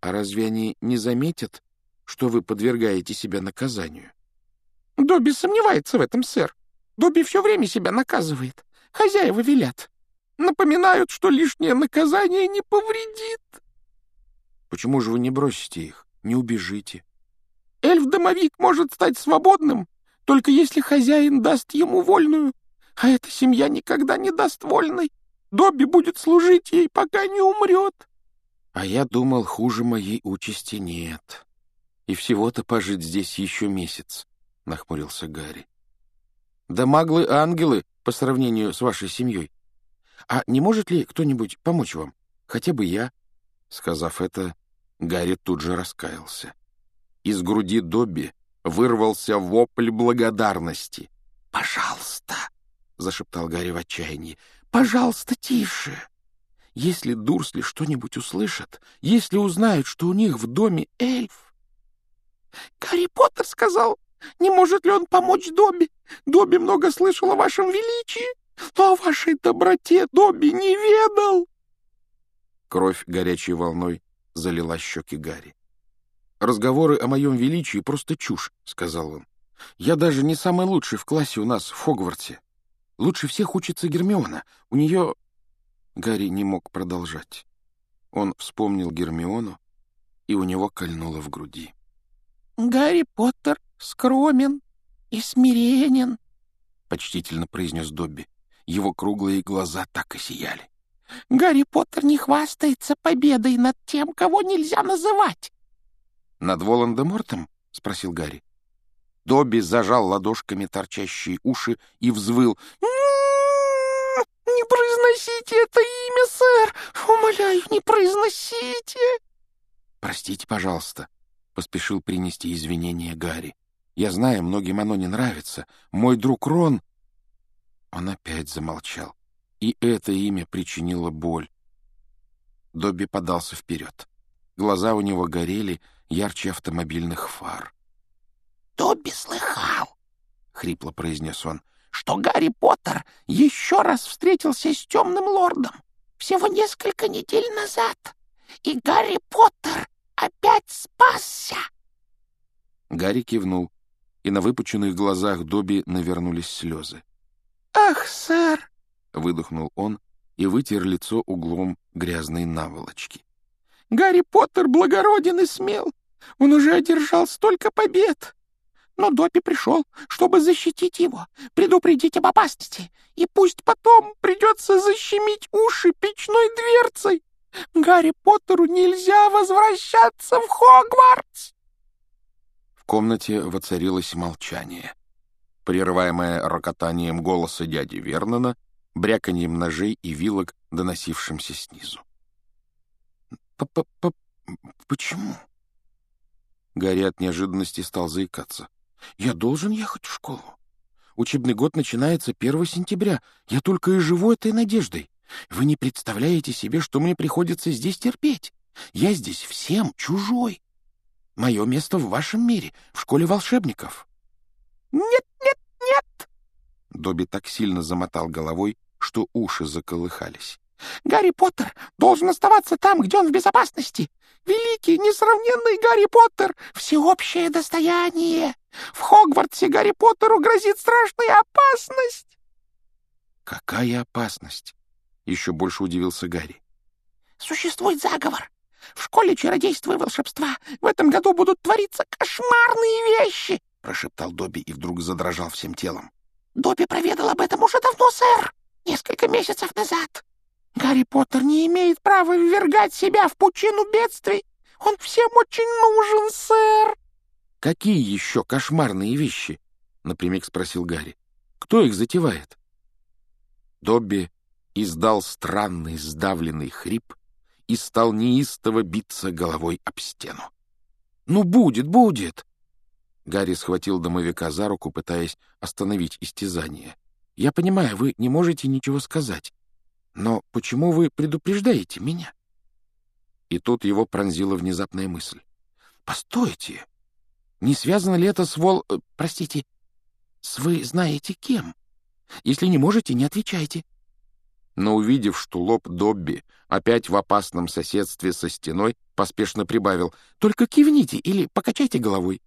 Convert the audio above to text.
А разве они не заметят, что вы подвергаете себя наказанию? Добби сомневается в этом, сэр. Добби все время себя наказывает. Хозяева велят. Напоминают, что лишнее наказание не повредит. Почему же вы не бросите их, не убежите? Эльф-домовик может стать свободным, только если хозяин даст ему вольную, а эта семья никогда не даст вольной. Добби будет служить ей, пока не умрет. А я думал, хуже моей участи нет. И всего-то пожить здесь еще месяц, — нахмурился Гарри. Да маглы-ангелы по сравнению с вашей семьей. А не может ли кто-нибудь помочь вам? Хотя бы я. Сказав это, Гарри тут же раскаялся. Из груди Добби вырвался вопль благодарности. «Пожалуйста!» — зашептал Гарри в отчаянии. «Пожалуйста, тише! Если Дурсли что-нибудь услышат, если узнают, что у них в доме эльф...» «Гарри Поттер сказал, не может ли он помочь Добби? Добби много слышал о вашем величии, но о вашей доброте Добби не ведал!» Кровь горячей волной залила щеки Гарри. «Разговоры о моем величии — просто чушь», — сказал он. «Я даже не самый лучший в классе у нас в Хогвартсе. Лучше всех учится Гермиона. У нее...» Гарри не мог продолжать. Он вспомнил Гермиону, и у него кольнуло в груди. «Гарри Поттер скромен и смиренен», — почтительно произнес Добби. Его круглые глаза так и сияли. «Гарри Поттер не хвастается победой над тем, кого нельзя называть». «Над Волан-де-Мортом?» — спросил Гарри. Добби зажал ладошками торчащие уши и взвыл. «Не произносите это имя, сэр! Умоляю, произносите!» «Простите, пожалуйста», — поспешил принести извинения Гарри. «Я знаю, многим оно не нравится. Мой друг Рон...» Он опять замолчал, и это имя причинило боль. Добби подался вперед. Глаза у него горели ярче автомобильных фар. «Добби слыхал», — хрипло произнес он, — «что Гарри Поттер еще раз встретился с темным лордом всего несколько недель назад, и Гарри Поттер опять спасся!» Гарри кивнул, и на выпученных глазах Добби навернулись слезы. «Ах, сэр!» — выдохнул он и вытер лицо углом грязной наволочки. «Гарри Поттер благороден и смел. Он уже одержал столько побед. Но Добби пришел, чтобы защитить его, предупредить об опасности, и пусть потом придется защемить уши печной дверцей. Гарри Поттеру нельзя возвращаться в Хогвартс!» В комнате воцарилось молчание, прерываемое рокотанием голоса дяди Вернона, бряканьем ножей и вилок, доносившимся снизу. «П-п-п... почему?» Гарри от неожиданности стал заикаться. «Я должен ехать в школу. Учебный год начинается 1 сентября. Я только и живу этой надеждой. Вы не представляете себе, что мне приходится здесь терпеть. Я здесь всем чужой. Мое место в вашем мире, в школе волшебников». «Нет, нет, нет!» Добби так сильно замотал головой, что уши заколыхались. «Гарри Поттер должен оставаться там, где он в безопасности. Великий, несравненный Гарри Поттер — всеобщее достояние. В Хогвартсе Гарри Поттеру грозит страшная опасность». «Какая опасность?» — еще больше удивился Гарри. «Существует заговор. В школе чародейства и волшебства в этом году будут твориться кошмарные вещи!» — прошептал Добби и вдруг задрожал всем телом. «Добби проведал об этом уже давно, сэр, несколько месяцев назад. Гарри Поттер не имеет права ввергать себя в пучину бедствий. Он всем очень нужен, сэр!» «Какие еще кошмарные вещи?» — напрямик спросил Гарри. «Кто их затевает?» Добби издал странный сдавленный хрип и стал неистово биться головой об стену. «Ну, будет, будет!» Гарри схватил домовика за руку, пытаясь остановить истязание. «Я понимаю, вы не можете ничего сказать. Но почему вы предупреждаете меня?» И тут его пронзила внезапная мысль. «Постойте! Не связано ли это с вол... Э, простите, с вы знаете кем? Если не можете, не отвечайте. Но, увидев, что лоб Добби опять в опасном соседстве со стеной, поспешно прибавил «Только кивните или покачайте головой».